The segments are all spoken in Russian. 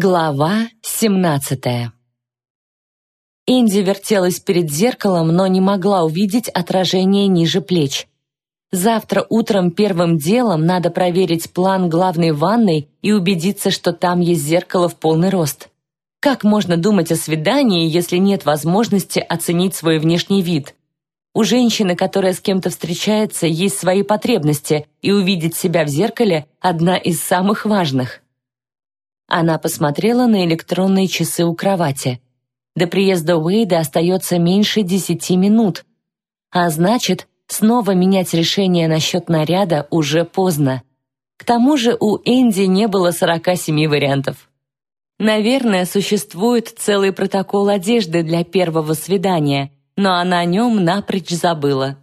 Глава 17 Инди вертелась перед зеркалом, но не могла увидеть отражение ниже плеч. Завтра утром первым делом надо проверить план главной ванной и убедиться, что там есть зеркало в полный рост. Как можно думать о свидании, если нет возможности оценить свой внешний вид? У женщины, которая с кем-то встречается, есть свои потребности, и увидеть себя в зеркале – одна из самых важных – она посмотрела на электронные часы у кровати. До приезда Уэйда остается меньше десяти минут. А значит, снова менять решение насчет наряда уже поздно. К тому же у Энди не было 47 вариантов. Наверное, существует целый протокол одежды для первого свидания, но она о нем напрочь забыла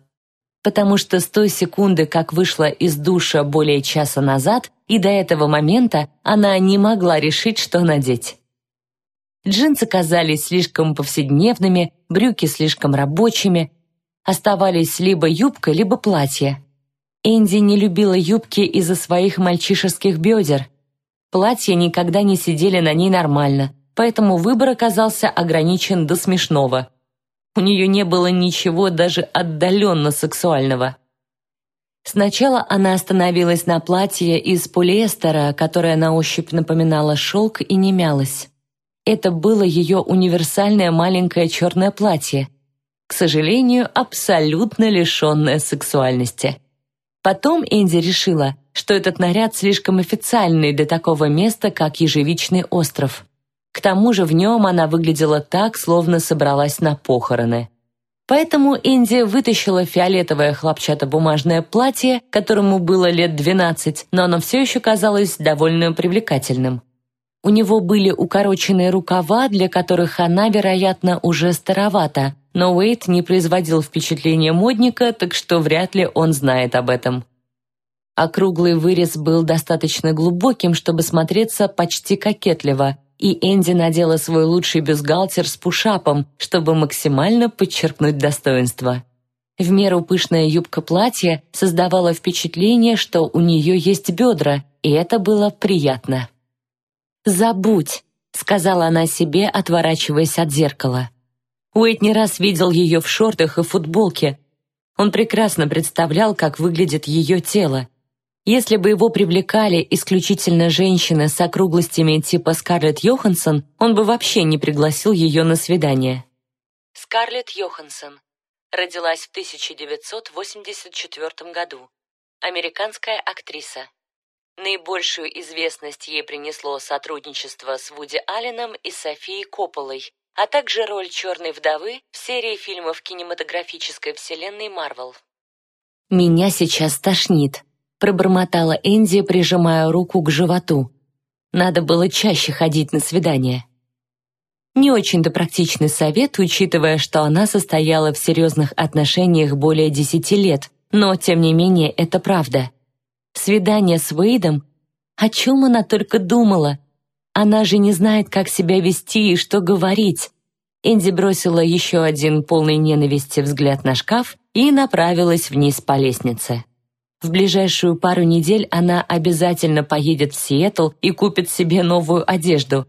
потому что с той секунды, как вышла из душа более часа назад, и до этого момента она не могла решить, что надеть. Джинсы казались слишком повседневными, брюки слишком рабочими, оставались либо юбка, либо платье. Энди не любила юбки из-за своих мальчишеских бедер. Платья никогда не сидели на ней нормально, поэтому выбор оказался ограничен до смешного – у нее не было ничего даже отдаленно сексуального. Сначала она остановилась на платье из полиэстера, которое на ощупь напоминало шелк и не мялось. Это было ее универсальное маленькое черное платье, к сожалению, абсолютно лишенное сексуальности. Потом Энди решила, что этот наряд слишком официальный для такого места, как Ежевичный остров. К тому же в нем она выглядела так, словно собралась на похороны. Поэтому Инди вытащила фиолетовое хлопчатобумажное платье, которому было лет 12, но оно все еще казалось довольно привлекательным. У него были укороченные рукава, для которых она, вероятно, уже старовата, но Уэйт не производил впечатления модника, так что вряд ли он знает об этом. Округлый вырез был достаточно глубоким, чтобы смотреться почти кокетливо, и Энди надела свой лучший бюстгальтер с пушапом, чтобы максимально подчеркнуть достоинство. В меру пышная юбка платья создавала впечатление, что у нее есть бедра, и это было приятно. «Забудь», — сказала она себе, отворачиваясь от зеркала. Уэйт не раз видел ее в шортах и футболке. Он прекрасно представлял, как выглядит ее тело, если бы его привлекали исключительно женщины с округлостями типа Скарлетт Йоханссон, он бы вообще не пригласил ее на свидание. Скарлетт Йоханссон родилась в 1984 году. Американская актриса. Наибольшую известность ей принесло сотрудничество с Вуди Алленом и Софией Копполой, а также роль черной вдовы в серии фильмов кинематографической вселенной Марвел. «Меня сейчас тошнит», пробормотала Энди, прижимая руку к животу. Надо было чаще ходить на свидания. Не очень-то практичный совет, учитывая, что она состояла в серьезных отношениях более десяти лет, но, тем не менее, это правда. Свидание с Уэйдом? О чем она только думала? Она же не знает, как себя вести и что говорить. Энди бросила еще один полный ненависти взгляд на шкаф и направилась вниз по лестнице. В ближайшую пару недель она обязательно поедет в Сиэтл и купит себе новую одежду.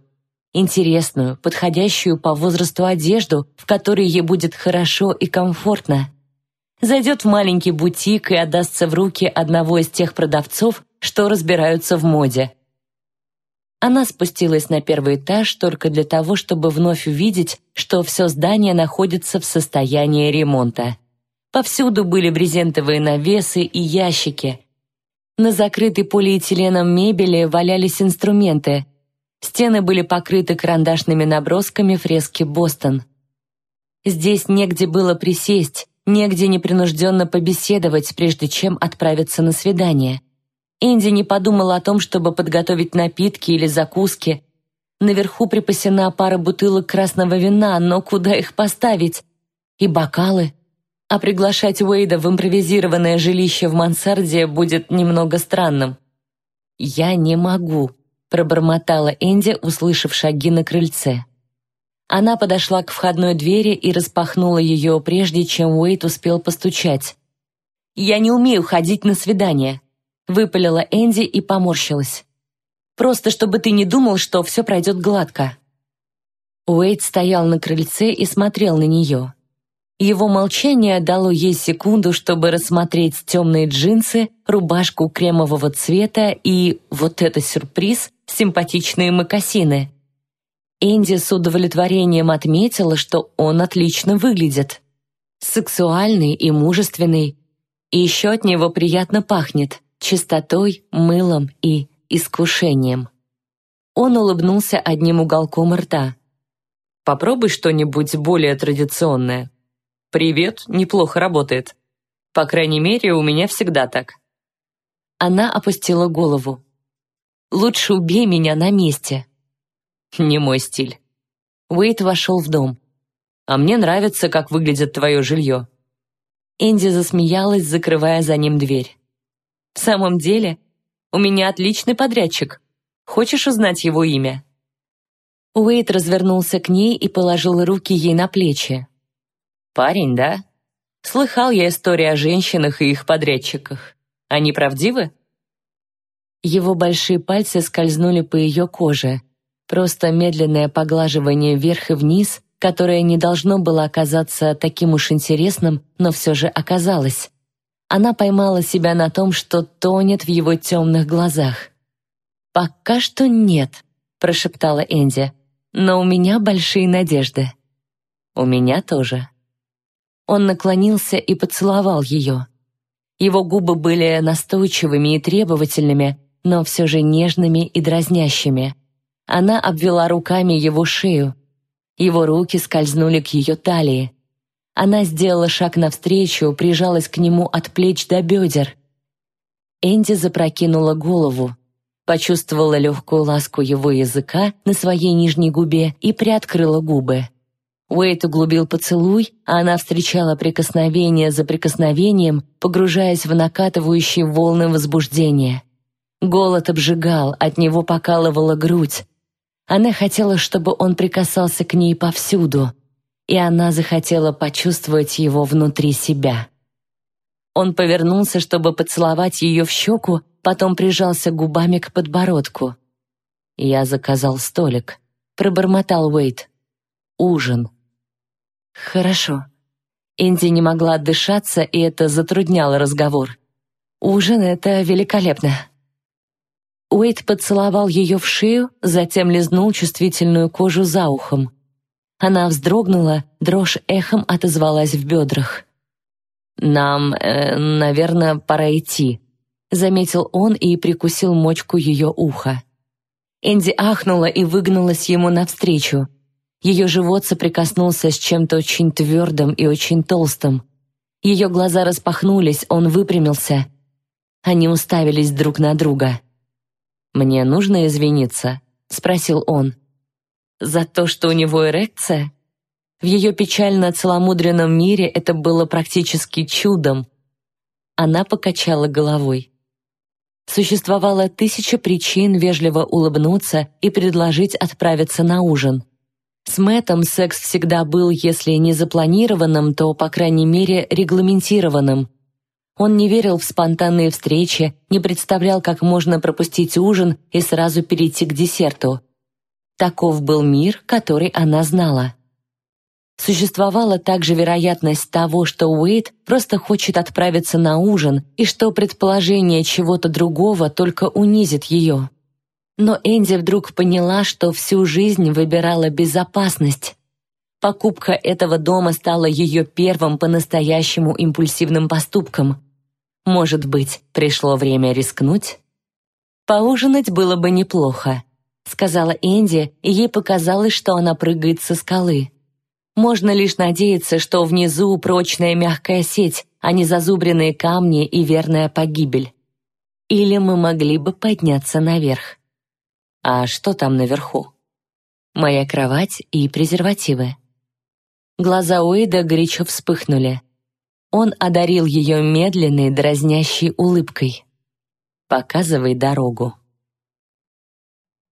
Интересную, подходящую по возрасту одежду, в которой ей будет хорошо и комфортно. Зайдет в маленький бутик и отдастся в руки одного из тех продавцов, что разбираются в моде. Она спустилась на первый этаж только для того, чтобы вновь увидеть, что все здание находится в состоянии ремонта. Повсюду были брезентовые навесы и ящики. На закрытой полиэтиленом мебели валялись инструменты. Стены были покрыты карандашными набросками фрески «Бостон». Здесь негде было присесть, негде непринужденно побеседовать, прежде чем отправиться на свидание. Инди не подумала о том, чтобы подготовить напитки или закуски. Наверху припасена пара бутылок красного вина, но куда их поставить? И бокалы а приглашать Уэйда в импровизированное жилище в мансарде будет немного странным. «Я не могу», — пробормотала Энди, услышав шаги на крыльце. Она подошла к входной двери и распахнула ее, прежде чем Уэйд успел постучать. «Я не умею ходить на свидания», — выпалила Энди и поморщилась. Просто чтобы ты не думал, что все пройдет гладко». Уэйд стоял на крыльце и смотрел на нее. Его молчание дало ей секунду, чтобы рассмотреть темные джинсы, рубашку кремового цвета и, вот это сюрприз, симпатичные мокасины. Энди с удовлетворением отметила, что он отлично выглядит. Сексуальный и мужественный. И еще от него приятно пахнет чистотой, мылом и искушением. Он улыбнулся одним уголком рта. «Попробуй что-нибудь более традиционное. Привет, неплохо работает. По крайней мере, у меня всегда так». Она опустила голову. «Лучше убей меня на месте». «Не мой стиль». Уэйт вошел в дом. «А мне нравится, как выглядит твое жилье». Энди засмеялась, закрывая за ним дверь. «В самом деле, у меня отличный подрядчик. Хочешь узнать его имя?» Уэйт развернулся к ней и положил руки ей на плечи. «Парень, да? Слыхал я истории о женщинах и их подрядчиках. Они правдивы?» Его большие пальцы скользнули по ее коже. Просто медленное поглаживание вверх и вниз, которое не должно было оказаться таким уж интересным, но все же оказалось. Она поймала себя на том, что тонет в его темных глазах. «Пока что нет», — прошептала Энди, «но у меня большие надежды». «У меня тоже». Он наклонился и поцеловал ее. Его губы были настойчивыми и требовательными, но все же нежными и дразнящими. Она обвела руками его шею. Его руки скользнули к ее талии. Она сделала шаг навстречу, прижалась к нему от плеч до бедер. Энди запрокинула голову, почувствовала легкую ласку его языка на своей нижней губе и приоткрыла губы. Уэйт углубил поцелуй, а она встречала прикосновение за прикосновением, погружаясь в накатывающие волны возбуждения. Голод обжигал, от него покалывала грудь. Она хотела, чтобы он прикасался к ней повсюду — и она захотела почувствовать его внутри себя. Он повернулся, чтобы поцеловать ее в щеку, потом прижался губами к подбородку. «Я заказал столик», — пробормотал Уэйт. «Ужин». «Хорошо». Энди не могла отдышаться, и это затрудняло разговор. «Ужин — это великолепно». Уэйт поцеловал ее в шею, затем лизнул чувствительную кожу за ухом. Она вздрогнула, дрожь эхом отозвалась в бедрах. «Нам, э, наверное, пора идти», — заметил он и прикусил мочку ее уха. Энди ахнула и выгнулась ему навстречу. Ее живот соприкоснулся с чем-то очень твердым и очень толстым. Ее глаза распахнулись, он выпрямился. Они уставились друг на друга. «Мне нужно извиниться?» — спросил он. За то, что у него эрекция? В ее печально-целомудренном мире это было практически чудом. Она покачала головой. Существовало тысяча причин вежливо улыбнуться и предложить отправиться на ужин. С Мэттом секс всегда был, если не запланированным, то, по крайней мере, регламентированным. Он не верил в спонтанные встречи, не представлял, как можно пропустить ужин и сразу перейти к десерту. Таков был мир, который она знала. Существовала также вероятность того, что Уэйд просто хочет отправиться на ужин и что предположение чего-то другого только унизит ее. Но Энди вдруг поняла, что всю жизнь выбирала безопасность. Покупка этого дома стала ее первым по-настоящему импульсивным поступком. Может быть, пришло время рискнуть? Поужинать было бы неплохо сказала Энди, и ей показалось, что она прыгает со скалы. Можно лишь надеяться, что внизу прочная мягкая сеть, а не зазубренные камни и верная погибель. Или мы могли бы подняться наверх. А что там наверху? Моя кровать и презервативы. Глаза Уэйда горячо вспыхнули. Он одарил ее медленной, дразнящей улыбкой. «Показывай дорогу».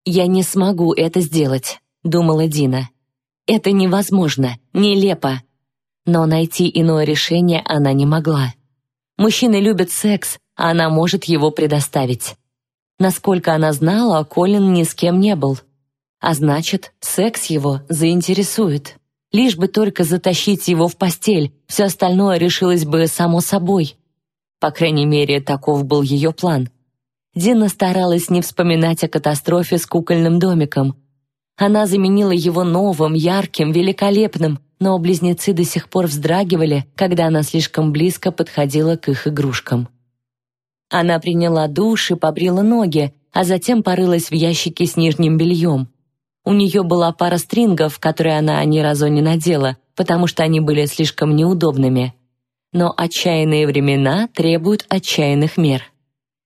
«Я не смогу это сделать», — думала Дина. «Это невозможно, нелепо». Но найти иное решение она не могла. Мужчины любят секс, а она может его предоставить. Насколько она знала, Колин ни с кем не был. А значит, секс его заинтересует. Лишь бы только затащить его в постель, все остальное решилось бы само собой. По крайней мере, таков был ее план. Дина старалась не вспоминать о катастрофе с кукольным домиком. Она заменила его новым, ярким, великолепным, но близнецы до сих пор вздрагивали, когда она слишком близко подходила к их игрушкам. Она приняла душ и побрила ноги, а затем порылась в ящике с нижним бельем. У нее была пара стрингов, которые она ни разу не надела, потому что они были слишком неудобными. Но отчаянные времена требуют отчаянных мер.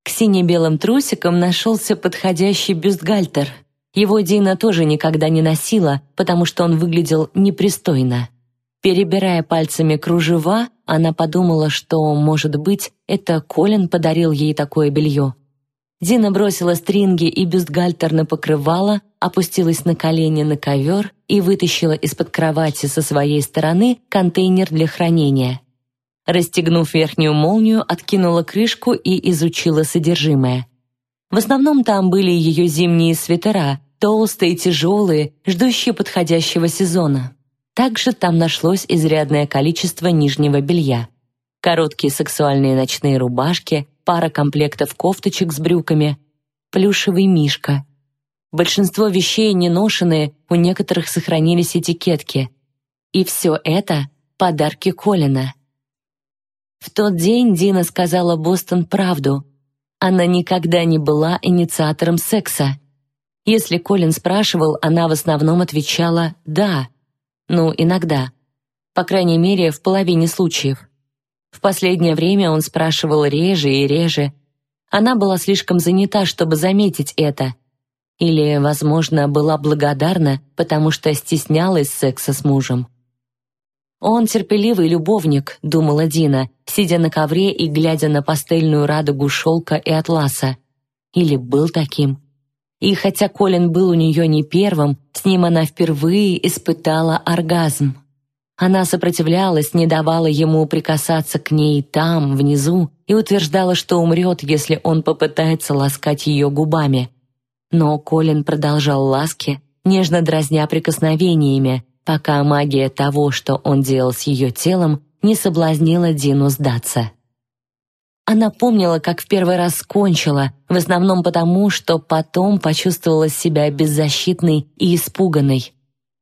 К сине-белым трусикам нашелся подходящий бюстгальтер. Его Дина тоже никогда не носила, потому что он выглядел непристойно. Перебирая пальцами кружева, она подумала, что, может быть, это Колин подарил ей такое белье. Дина бросила стринги и бюстгальтер на покрывало, опустилась на колени на ковер и вытащила из-под кровати со своей стороны контейнер для хранения. Расстегнув верхнюю молнию, откинула крышку и изучила содержимое. В основном там были ее зимние свитера, толстые, тяжелые, ждущие подходящего сезона. Также там нашлось изрядное количество нижнего белья. Короткие сексуальные ночные рубашки, пара комплектов кофточек с брюками, плюшевый мишка. Большинство вещей неношенные, у некоторых сохранились этикетки. И все это — подарки Колина. В тот день Дина сказала Бостон правду. Она никогда не была инициатором секса. Если Колин спрашивал, она в основном отвечала «да». Ну, иногда. По крайней мере, в половине случаев. В последнее время он спрашивал реже и реже. Она была слишком занята, чтобы заметить это. Или, возможно, была благодарна, потому что стеснялась секса с мужем. «Он терпеливый любовник», — думала Дина, сидя на ковре и глядя на пастельную радугу шелка и атласа. Или был таким. И хотя Колин был у нее не первым, с ним она впервые испытала оргазм. Она сопротивлялась, не давала ему прикасаться к ней там, внизу, и утверждала, что умрет, если он попытается ласкать ее губами. Но Колин продолжал ласки, нежно дразня прикосновениями, пока магия того, что он делал с ее телом, не соблазнила Дину сдаться. Она помнила, как в первый раз кончила, в основном потому, что потом почувствовала себя беззащитной и испуганной.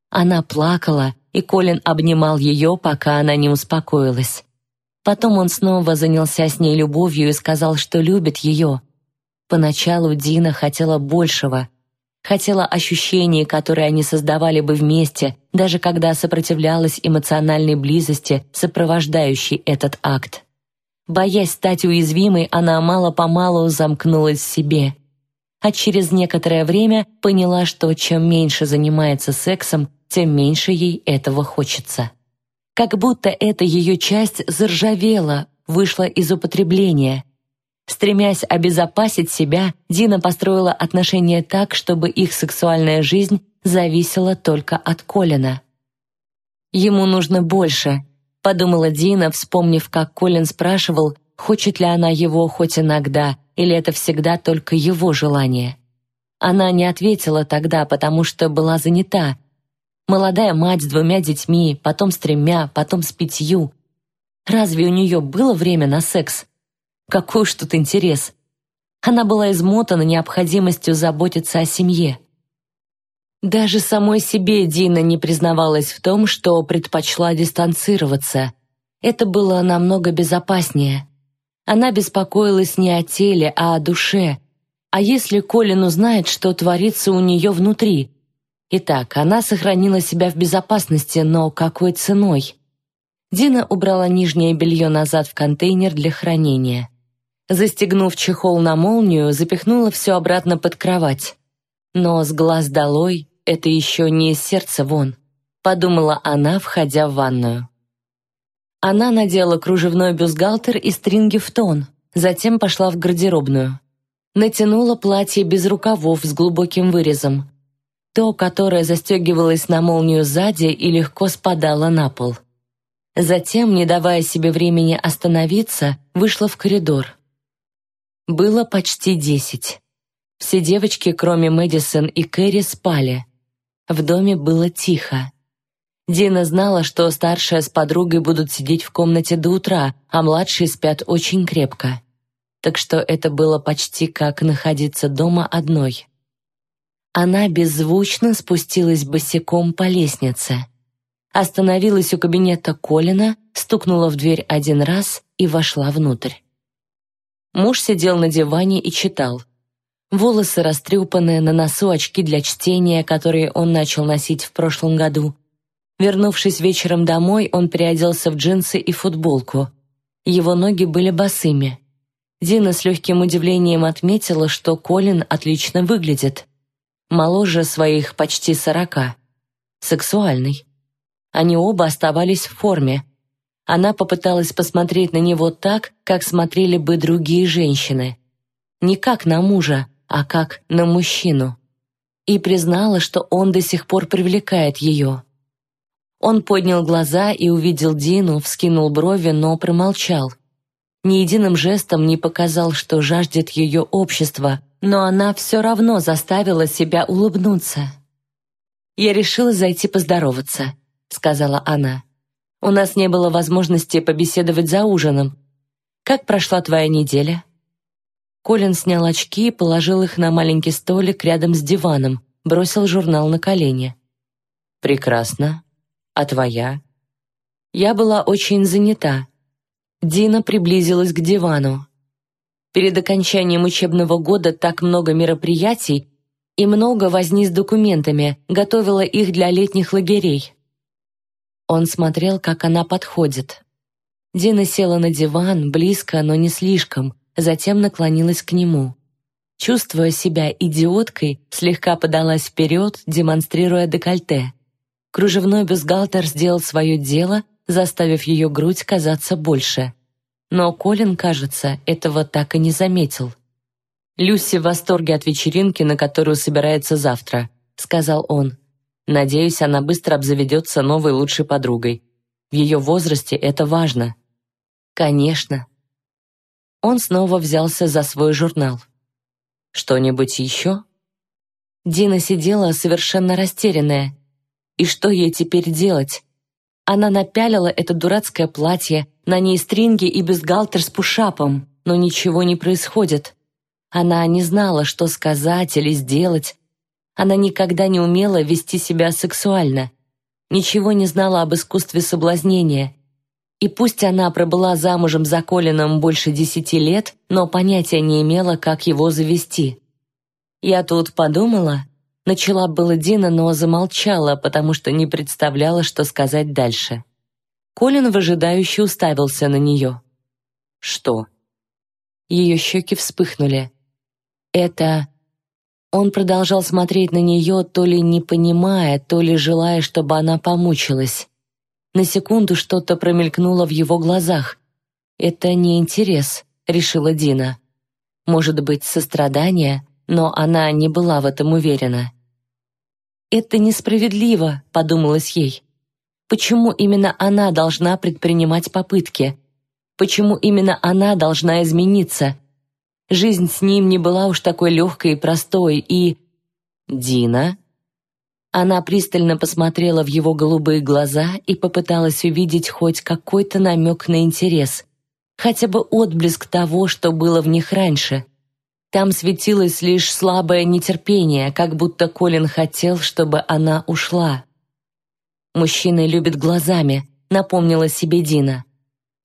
Она плакала, и Колин обнимал ее, пока она не успокоилась. Потом он снова занялся с ней любовью и сказал, что любит ее. Поначалу Дина хотела большего. Хотела ощущений, которые они создавали бы вместе, даже когда сопротивлялась эмоциональной близости, сопровождающей этот акт. Боясь стать уязвимой, она мало-помалу замкнулась в себе. А через некоторое время поняла, что чем меньше занимается сексом, тем меньше ей этого хочется. Как будто эта ее часть заржавела, вышла из употребления. Стремясь обезопасить себя, Дина построила отношения так, чтобы их сексуальная жизнь зависела только от Колина. Ему нужно больше, подумала Дина, вспомнив, как Колин спрашивал, хочет ли она его хоть иногда, или это всегда только его желание. Она не ответила тогда, потому что была занята. Молодая мать с двумя детьми, потом с тремя, потом с пятью. Разве у нее было время на секс? Какой уж тут интерес. Она была измотана необходимостью заботиться о семье. Даже самой себе Дина не признавалась в том, что предпочла дистанцироваться. Это было намного безопаснее. Она беспокоилась не о теле, а о душе. А если Колин узнает, что творится у нее внутри? Итак, она сохранила себя в безопасности, но какой ценой? Дина убрала нижнее белье назад в контейнер для хранения. Застегнув чехол на молнию, запихнула все обратно под кровать. Но с глаз долой это еще не из сердца вон», — подумала она, входя в ванную. Она надела кружевной бюстгальтер и стринги в тон, затем пошла в гардеробную. Натянула платье без рукавов с глубоким вырезом. То, которое застегивалось на молнию сзади и легко спадало на пол. Затем, не давая себе времени остановиться, вышла в коридор. Было почти десять. Все девочки, кроме Мэдисон и Кэрри, спали. В доме было тихо. Дина знала, что старшая с подругой будут сидеть в комнате до утра, а младшие спят очень крепко. Так что это было почти как находиться дома одной. Она беззвучно спустилась босиком по лестнице. Остановилась у кабинета Колина, стукнула в дверь один раз и вошла внутрь. Муж сидел на диване и читал. Волосы растрепаны, на носу очки для чтения, которые он начал носить в прошлом году. Вернувшись вечером домой, он переоделся в джинсы и футболку. Его ноги были босыми. Дина с легким удивлением отметила, что Колин отлично выглядит. Моложе своих почти сорока. Сексуальный. Они оба оставались в форме. Она попыталась посмотреть на него так, как смотрели бы другие женщины. Не как на мужа, а как на мужчину. И признала, что он до сих пор привлекает ее. Он поднял глаза и увидел Дину, вскинул брови, но промолчал. Ни единым жестом не показал, что жаждет ее общества, но она все равно заставила себя улыбнуться. «Я решила зайти поздороваться», — сказала она. «У нас не было возможности побеседовать за ужином. Как прошла твоя неделя?» Колин снял очки и положил их на маленький столик рядом с диваном, бросил журнал на колени. «Прекрасно. А твоя?» Я была очень занята. Дина приблизилась к дивану. Перед окончанием учебного года так много мероприятий и много возни с документами, готовила их для летних лагерей. Он смотрел, как она подходит. Дина села на диван, близко, но не слишком, затем наклонилась к нему. Чувствуя себя идиоткой, слегка подалась вперед, демонстрируя декольте. Кружевной бюстгальтер сделал свое дело, заставив ее грудь казаться больше. Но Колин, кажется, этого так и не заметил. «Люси в восторге от вечеринки, на которую собирается завтра», — сказал он. «Надеюсь, она быстро обзаведется новой лучшей подругой. В ее возрасте это важно». «Конечно». Он снова взялся за свой журнал. «Что-нибудь еще?» Дина сидела совершенно растерянная, и что ей теперь делать? Она напялила это дурацкое платье, на ней стринги и бюстгальтер с пушапом, но ничего не происходит. Она не знала, что сказать или сделать. Она никогда не умела вести себя сексуально. Ничего не знала об искусстве соблазнения. И пусть она пробыла замужем за Колином больше десяти лет, но понятия не имела, как его завести. Я тут подумала, Начала было Дина, но замолчала, потому что не представляла, что сказать дальше. Колин выжидающе уставился на нее. «Что?» Ее щеки вспыхнули. «Это...» Он продолжал смотреть на нее, то ли не понимая, то ли желая, чтобы она помучилась. На секунду что-то промелькнуло в его глазах. «Это не интерес», — решила Дина. «Может быть, сострадание?» но она не была в этом уверена. «Это несправедливо», — подумалось ей. «Почему именно она должна предпринимать попытки? Почему именно она должна измениться? Жизнь с ним не была уж такой легкой и простой, и...» «Дина?» Она пристально посмотрела в его голубые глаза и попыталась увидеть хоть какой-то намек на интерес, хотя бы отблеск того, что было в них раньше — там светилось лишь слабое нетерпение, как будто Колин хотел, чтобы она ушла. «Мужчины любят глазами», — напомнила себе Дина.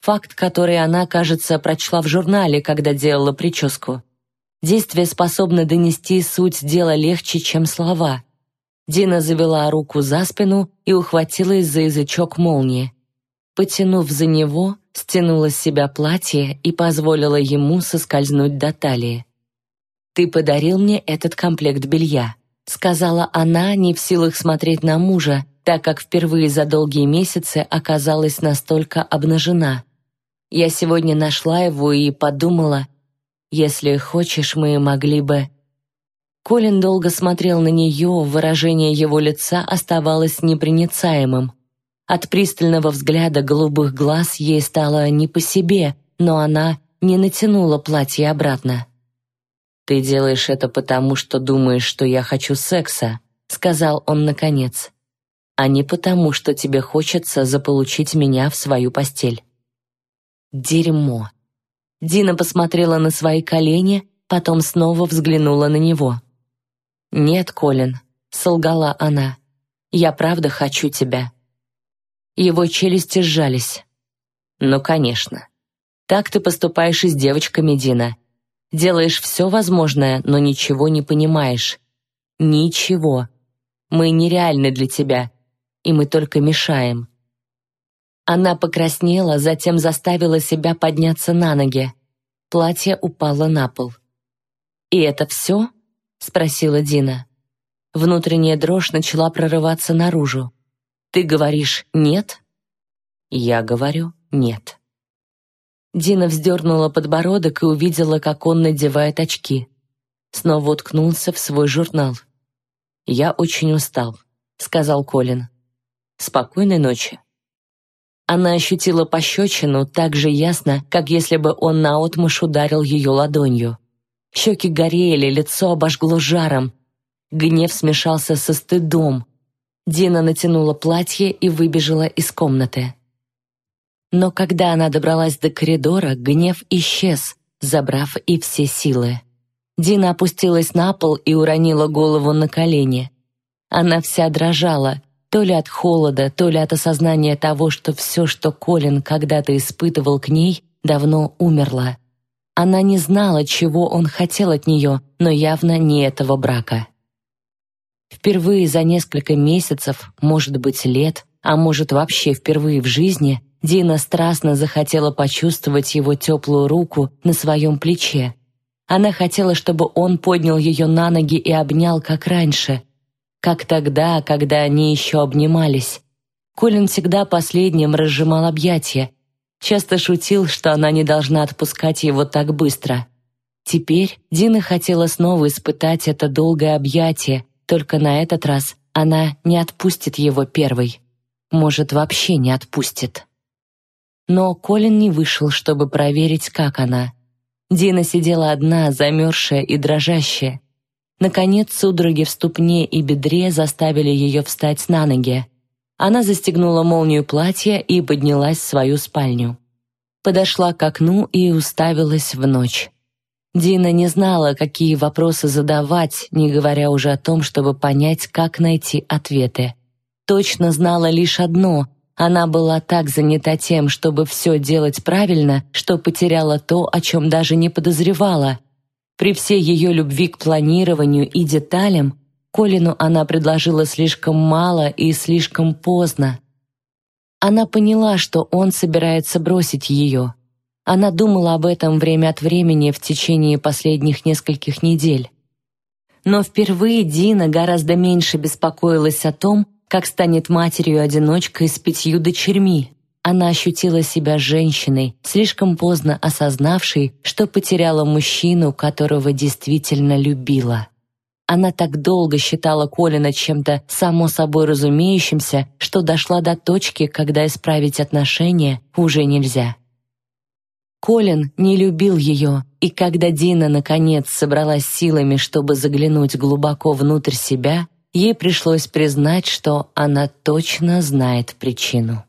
Факт, который она, кажется, прочла в журнале, когда делала прическу. Действие способно донести суть дела легче, чем слова. Дина завела руку за спину и ухватилась за язычок молнии. Потянув за него, стянула с себя платье и позволила ему соскользнуть до талии. «Ты подарил мне этот комплект белья», — сказала она, не в силах смотреть на мужа, так как впервые за долгие месяцы оказалась настолько обнажена. Я сегодня нашла его и подумала, если хочешь, мы могли бы... Колин долго смотрел на нее, выражение его лица оставалось непроницаемым. От пристального взгляда голубых глаз ей стало не по себе, но она не натянула платье обратно. «Ты делаешь это потому, что думаешь, что я хочу секса», — сказал он наконец, «а не потому, что тебе хочется заполучить меня в свою постель». Дерьмо. Дина посмотрела на свои колени, потом снова взглянула на него. «Нет, Колин», — солгала она, — «я правда хочу тебя». Его челюсти сжались. «Ну, конечно. Так ты поступаешь и с девочками, Дина. Делаешь все возможное, но ничего не понимаешь. Ничего. Мы нереальны для тебя, и мы только мешаем». Она покраснела, затем заставила себя подняться на ноги. Платье упало на пол. «И это все?» — спросила Дина. Внутренняя дрожь начала прорываться наружу. «Ты говоришь «нет»?» «Я говорю «нет». Дина вздернула подбородок и увидела, как он надевает очки. Снова уткнулся в свой журнал. «Я очень устал», — сказал Колин. «Спокойной ночи». Она ощутила пощечину так же ясно, как если бы он наотмашь ударил ее ладонью. Щеки горели, лицо обожгло жаром. Гнев смешался со стыдом. Дина натянула платье и выбежала из комнаты. Но когда она добралась до коридора, гнев исчез, забрав и все силы. Дина опустилась на пол и уронила голову на колени. Она вся дрожала, то ли от холода, то ли от осознания того, что все, что Колин когда-то испытывал к ней, давно умерло. Она не знала, чего он хотел от нее, но явно не этого брака. Впервые за несколько месяцев, может быть, лет, а может вообще впервые в жизни, Дина страстно захотела почувствовать его теплую руку на своем плече. Она хотела, чтобы он поднял ее на ноги и обнял, как раньше, как тогда, когда они еще обнимались. Колин всегда последним разжимал объятия, Часто шутил, что она не должна отпускать его так быстро. Теперь Дина хотела снова испытать это долгое объятие, только на этот раз она не отпустит его первой. Может, вообще не отпустит. Но Колин не вышел, чтобы проверить, как она. Дина сидела одна, замерзшая и дрожащая. Наконец, судороги в ступне и бедре заставили ее встать на ноги. Она застегнула молнию платья и поднялась в свою спальню. Подошла к окну и уставилась в ночь. Дина не знала, какие вопросы задавать, не говоря уже о том, чтобы понять, как найти ответы. Точно знала лишь одно — она была так занята тем, чтобы все делать правильно, что потеряла то, о чем даже не подозревала. При всей ее любви к планированию и деталям Колину она предложила слишком мало и слишком поздно. Она поняла, что он собирается бросить ее. Она думала об этом время от времени в течение последних нескольких недель. Но впервые Дина гораздо меньше беспокоилась о том, как станет матерью-одиночкой с пятью дочерьми. Она ощутила себя женщиной, слишком поздно осознавшей, что потеряла мужчину, которого действительно любила. Она так долго считала Колина чем-то само собой разумеющимся, что дошла до точки, когда исправить отношения уже нельзя. Колин не любил ее, и когда Дина наконец собралась силами, чтобы заглянуть глубоко внутрь себя, ей пришлось признать, что она точно знает причину.